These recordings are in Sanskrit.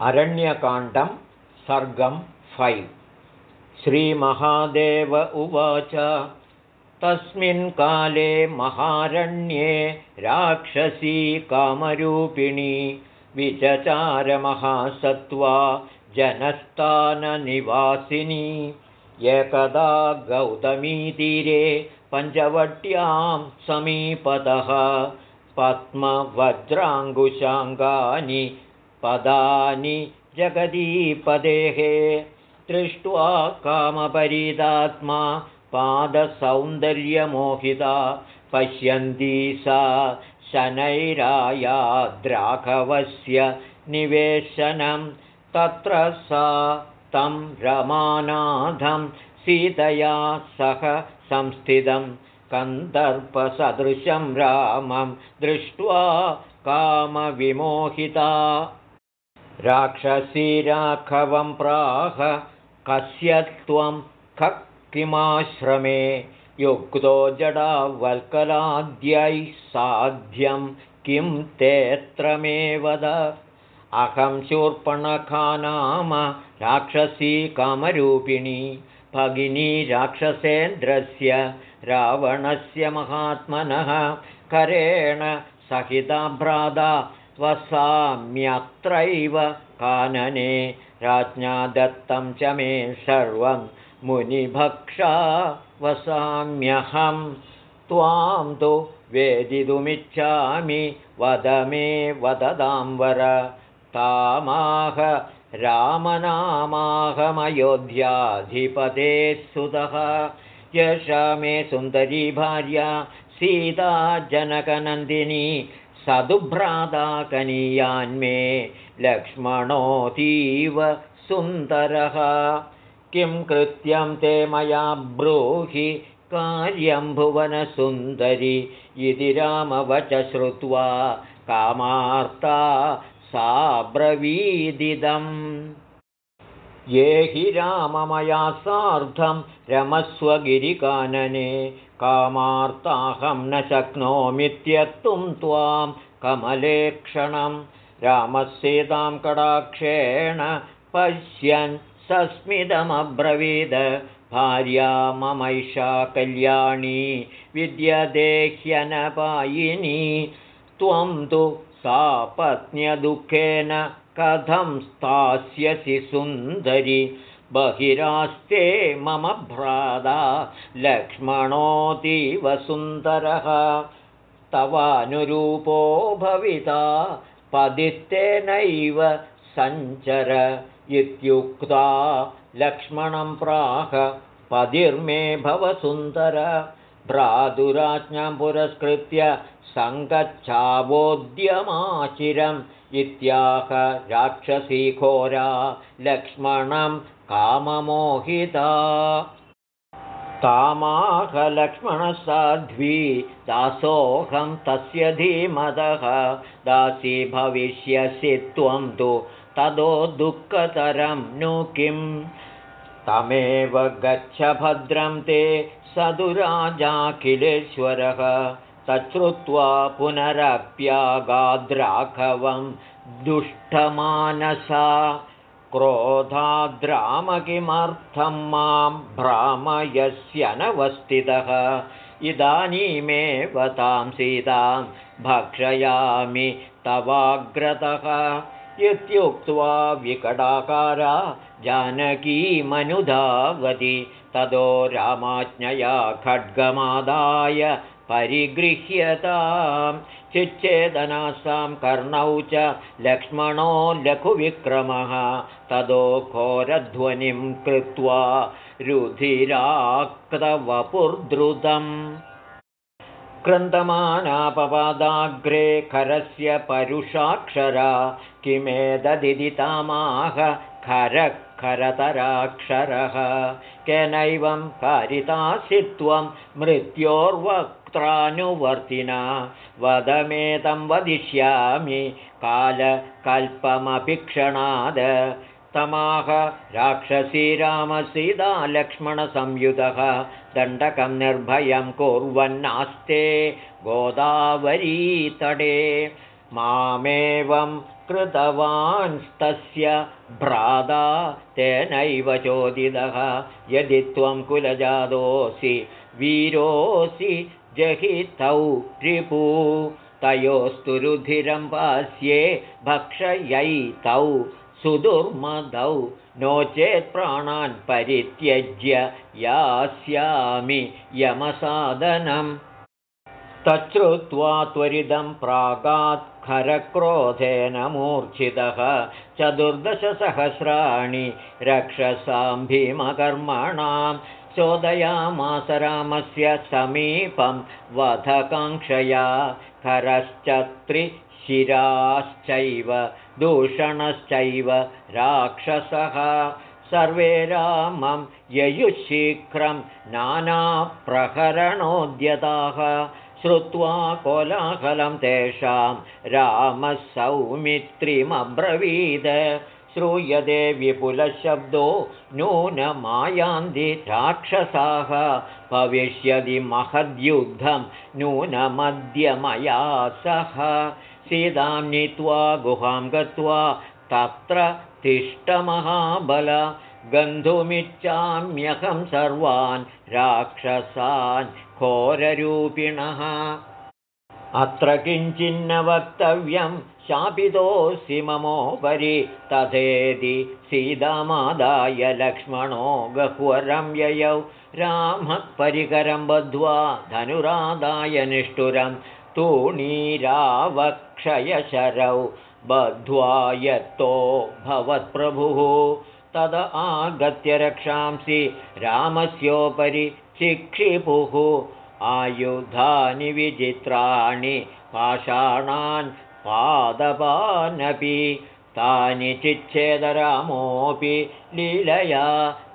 अरण्यकाण्डं सर्गं फैव्। श्रीमहादेव उवाच तस्मिन् काले महारण्ये राक्षसी कामरूपिणी विचचारमहासत्त्वा जनस्थाननिवासिनी। एकदा गौतमीतीरे पञ्चवट्यां समीपतः पद्मवज्राङ्गुशाङ्गानि पदानि जगदीपदेः। दृष्ट्वा कामपरीदात्मा पादसौन्दर्यमोहिता। पश्यन्ती सा शनैरायाद्राघवस्य निवेशनं। तत्र सा तं रमानाथं सीतया सह संस्थितं। कन्दर्पसदृशं रामं दृष्ट्वा कामविमोहिता राक्षसीराघवं प्राह कस्य त्वं ख किमाश्रमे? युक्तो जडावल्कलाद्यैः साध्यं किं तेऽत्र मे वद अहं शूर्पणखा नाम राक्षसी कामरूपिणी भगिनी राक्षसेन्द्रस्य रावणस्य महात्मनः करेण सहिताभ्राता वसाम्यत्रैव कानने राज्ञा दत्तं च मे सर्वं मुनिभक्षा वसाम्यहं। त्वां तु वेदितुमिच्छामि वद मे वददाम्बर तामाह रामनामाहमयोध्याधिपतेः सुतः। यश मे सुन्दरी भार्या सीता जनकनन्दिनी कनीयान्मे लक्ष्मणोऽतीव सुन्दरः। किं कृत्यं ते मया ब्रूहि कार्यं भुवनसुन्दरि इति रामवच श्रुत्वा कामार्ता सा ब्रवीदिदम् ये हि राममया सार्धं रमस्वगिरिकानने कामार्ताहं न शक्नोमि त्यक्तुं त्वां कमलेक्षणं रामस्येतां कडाक्षेण पश्यन् सस्मितमब्रवीद भार्या ममैषा कल्याणी विद्यदेह्यनपायिनी त्वं तु सापत्न्यदुःखेन कथं स्थास्यसि सुन्दरि? बहिरास्ते मम भ्राता लक्ष्मणोऽतीव सुन्दरः। तवानुरूपो भविता पदिस्तेनैव सञ्चर। इत्युक्ता लक्ष्मणं प्राह पदिर्मे भवसुन्दर भ्रातुराज्ञां पुरस्कृत्य सङ्गच्छावोद्यमाचिरम् इत्याह राक्षसीघोरा लक्ष्मणं काममोहिता। तामाहलक्ष्मणसाध्वी दासोऽहं तस्य धीमतः दासी भविष्यसि त्वं तु तदो दुःखतरं नु किं? तमेव गच्छ भद्रं ते सदुराजाखिलेश्वरः तच्छ्रुत्वा पुनरप्यागाद्राघवं दुष्टमानसा। क्रोधाद्रामकिमर्थं मां भ्रामयस्यनवस्थितः इदानीमेव तां सीतां भक्षयामि तवाग्रतः। इत्युक्त्वा विकटाकारा जानकीमनुधावति ततो रामाज्ञया खड्गमादाय परिगृह्यतां चिच्चेदनासां कर्णौ च लक्ष्मणो लघुविक्रमः ततो घोरध्वनिं कृत्वा रुधिराक्तवपुर्द्रुतम्। क्रन्दमानापपादाग्रे खरस्य परुषाक्षरा किमेददिदितामाह खरः खरतराक्षरः केनैवं कारितासि त्वं मृत्योर्वक्त्रानुवर्तिना वदमेतं वदिष्यामि कालकल्पमभिक्षणाद। तमाह राक्षसी रामसीता लक्ष्मणसंयुतः दण्डकं निर्भयं कुर्वन्नास्ते गोदावरीतडे मामेवं कृतवांस्तस्य भ्राता तेनैव चोदितः यदि त्वं कुलजातोऽसि वीरोऽसि जहितौ रिपू तयोस्तु रुधिरं पास्ये भक्षयैतौ सुदुर्मदौ नो चेत् प्राणान् परित्यज्य यास्यामि यमसादनम् तच्छ्रुत्वा त्वरिदं प्रागात् खरक्रोधेन मूर्छितः चतुर्दशसहस्राणि रक्षसां भीमकर्मणां चोदयामास रामस्य समीपं वधकाङ्क्षया खरश्च त्रिशिराश्चैव दूषणश्चैव राक्षसः। सर्वे रामं ययुशीघ्रं नानाप्रहरणोद्यताः श्रुत्वा कोलाहलं तेषां रामः सौमित्रिमब्रवीद श्रूयते विपुलशब्दो नूनमायान्ति राक्षसाः। भविष्यति महद्युद्धं नूनमद्यमया सह। सीतां नीत्वा गुहां गत्वा तत्र तिष्ठमहाबल। गन्धुमिच्छाम्यहं सर्वान् राक्षसान् घोररूपिणः अत्र किञ्चिन्न वक्तव्यं शापितोऽसि ममोपरि तथेति सीतामादाय लक्ष्मणो गह्वरं ययौ रामः परिकरं बद्ध्वा धनुरादाय निष्ठुरं तूणीरावक्षयशरौ बद्ध्वा यत्तो भवत्प्रभुः तद आगत्य रक्षांसि रामस्योपरि चिक्षिपुः आयुधानि विचित्राणि पाषाणान् पादपानपि तानि चिच्छेदरामोऽपि लीलया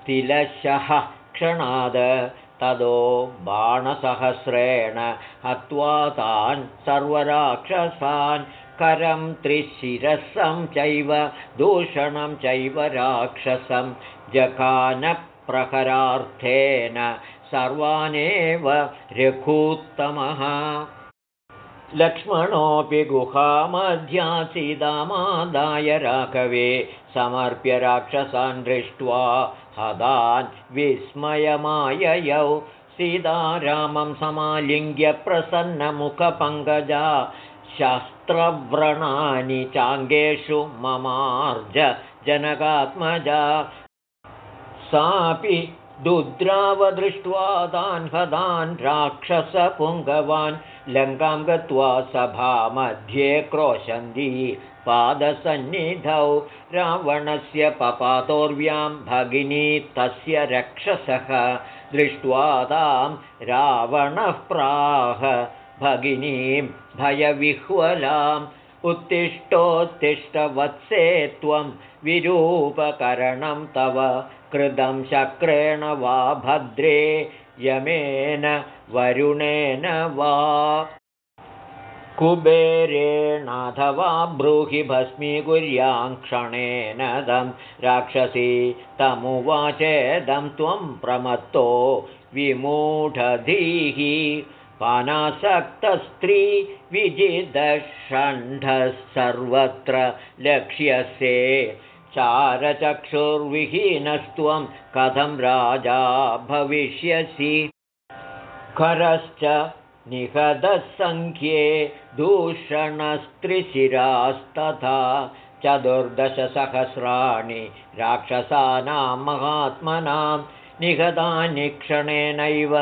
तिलशः क्षणाद तदो बाणसहस्रेण हत्वा तान् सर्वराक्षसान् करं त्रिशिरसं चैव दूषणं चैव राक्षसं जखानप्रहरार्थेन सर्वानेव रघूत्तमः। लक्ष्मणोऽपि गुहामध्यासीदामादाय राघवे समर्प्य राक्षसान् दृष्ट्वा हदान् विस्मयमाययौ। सीतारामं समालिङ्ग्य प्रसन्नमुखपङ्कजा शस्त्रव्रणानि चाङ्गेषु ममार्ज जनकात्मजा सापि दुद्रावदृष्ट्वा तान् हदान् राक्षसपुङ्गवान् लङ्कां गत्वा सभामध्ये क्रोशन्ती पादसन्निधौ। रावणस्य पपातोर्व्यां भगिनी तस्य रक्षसः दृष्ट्वा तां रावणः प्राह। भगिनीं भयविह्वलाम् उत्तिष्ठोत्तिष्ठवत्से त्वं विरूपकरणं तव कृतं शक्रेण वा भद्रे यमेन वरुणेन वा। कुबेरेणाथवा ब्रूहि भस्मीकुर्यां क्षणेन दं राक्षसी तमुवाचेदं त्वं प्रमत्तो विमूढधीः पानासक्तस्त्री विजिदषण्ढः सर्वत्र लक्ष्यसे चारचक्षुर्विहीनस्त्वं कथं राजा भविष्यसि? खरश्च निहदसङ्ख्ये दूषणस्त्रिशिरास्तथा चतुर्दशसहस्राणि राक्षसानां महात्मनां निगतानि क्षणेनैव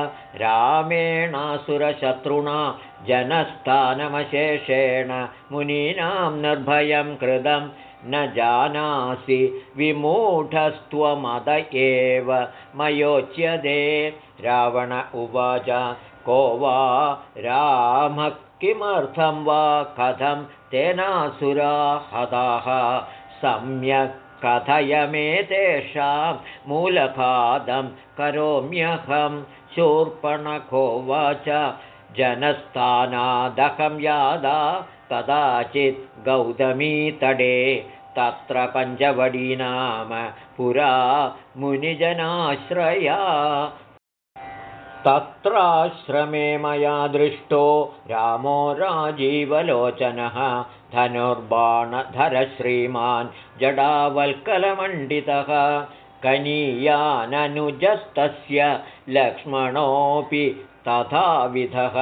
रामेणासुरशत्रुणा जनस्थानमशेषेण मुनीनां निर्भयं कृतं न जानासि विमूढस्त्वमद एव। मयोच्यते। रावण उवाच को वा? रामः किमर्थं वा? कथं तेनासुरा हताः? सम्यक् कथयमेतेषां मूलपादं करोम्यहं। शूर्पणकोवाच जनस्थानादहं यादा कदाचित् गौतमीतडे तत्र पञ्चवडी नाम पुरा मुनिजनाश्रया। तत्राश्रमे मया दृष्टो रामो राजीवलोचनः धनुर्बाणधरश्रीमान् जडावल्कलमण्डितः। कनीयाननुजस्तस्य लक्ष्मणोऽपि तथाविधः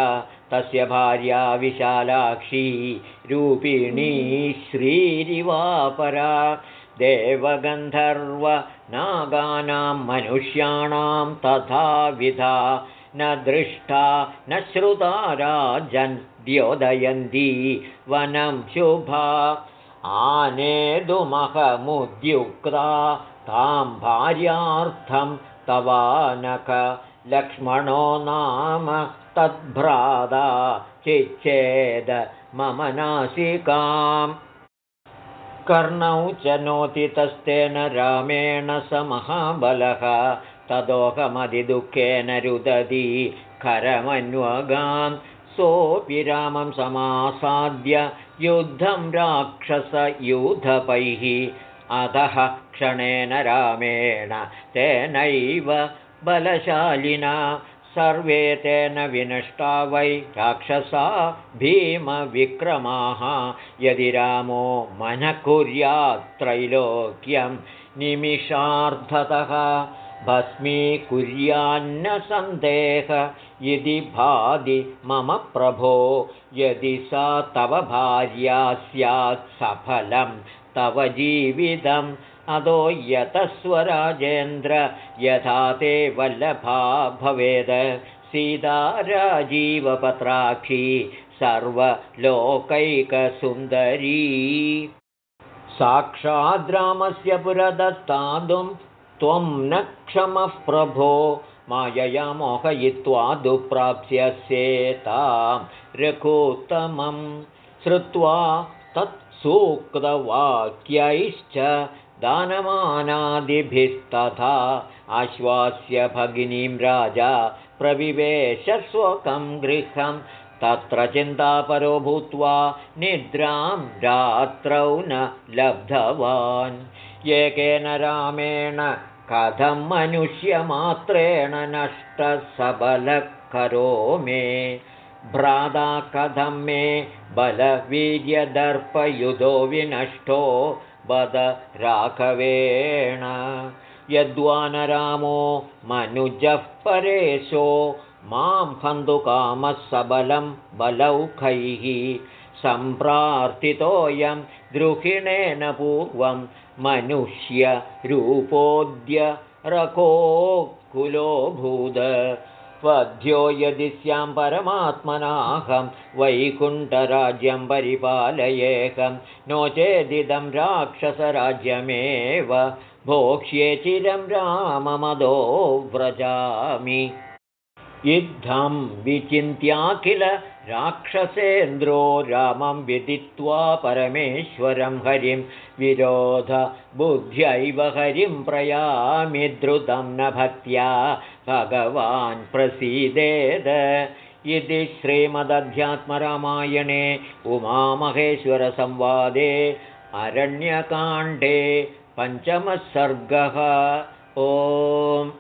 तस्य भार्या विशालाक्षी रूपिणी श्रीरिवापरा देवगन्धर्वनागानां मनुष्याणां तथाविधा न दृष्टा न श्रुता राजन् द्योदयन्ती वनं शुभा। आनेदुमहमुद्युक्ता तां भार्यार्थं तवानक लक्ष्मणो नाम तद्भ्राता चिच्छेद मम नासिकाम्। कर्णौ च नोतितस्तेन रामेण स महाबलः तदोहमधिदुःखेन रुदति करमन्वगां सोऽपि रामं समासाद्य युद्धं राक्षसयूधपैः अधः क्षणेन रामेण तेनैव बलशालिना सर्वे तेन विनष्टा वै राक्षसा भीमविक्रमाः। यदि रामो मनः कुर्यात्त्रैलोक्यं निमिषार्धतः भस्मीकुर्यान्न सन्देह यदि भादि मम प्रभो यदि सा तव भार्या स्यात् सफलं तव जीवितम्। अदो यतस्वराजेन्द्र यथा ते वल्लभा भवेद। सीता राजीवपत्राक्षी सर्वलोकैकसुन्दरी। साक्षाद्रामस्य पुरदस्तादुं त्वं न क्षमः प्रभो। मायया मोहयित्वा दुःप्राप्स्यस्येतां रघोत्तमं श्रुत्वा तत्सूक्तवाक्यैश्च दानमानादिभिस्तथा आश्वास्य भगिनीं राजा प्रविवेशस्वकं गृहं तत्र चिन्तापरो भूत्वा निद्रां रात्रौ न लब्धवान्। एकेन रामेण कथं मनुष्यमात्रेण नष्टसबलः करो मे भ्राता कथं मे बलवीर्यदर्पयुधो विनष्टो बद राघवेण। यद्वानरामो मनुजः परेशो मां हन्तुकामः सबलं बलौखैः। सम्प्रार्थितोऽयं द्रुहिणेन पूर्वं मनुष्यरूपोऽद्य रकोकुलोऽभूद वध्यो यदि स्यां परमात्मनाहं वैकुण्ठराज्यं परिपालयेकं नो चेदिदं राक्षसराज्यमेव भोक्ष्ये चिरं राममदो व्रजामि। इद्धं विचिन्त्याखिल राक्षसेन्द्रो रामं विदित्वा परमेश्वरं हरिं विरोध बुद्ध्यैव हरिं प्रयामि द्रुतं न भक्त्या भगवान् प्रसीदेद। इति श्रीमदध्यात्मरामायणे उमामहेश्वरसंवादे अरण्यकाण्डे पञ्चमः सर्गः। ओम्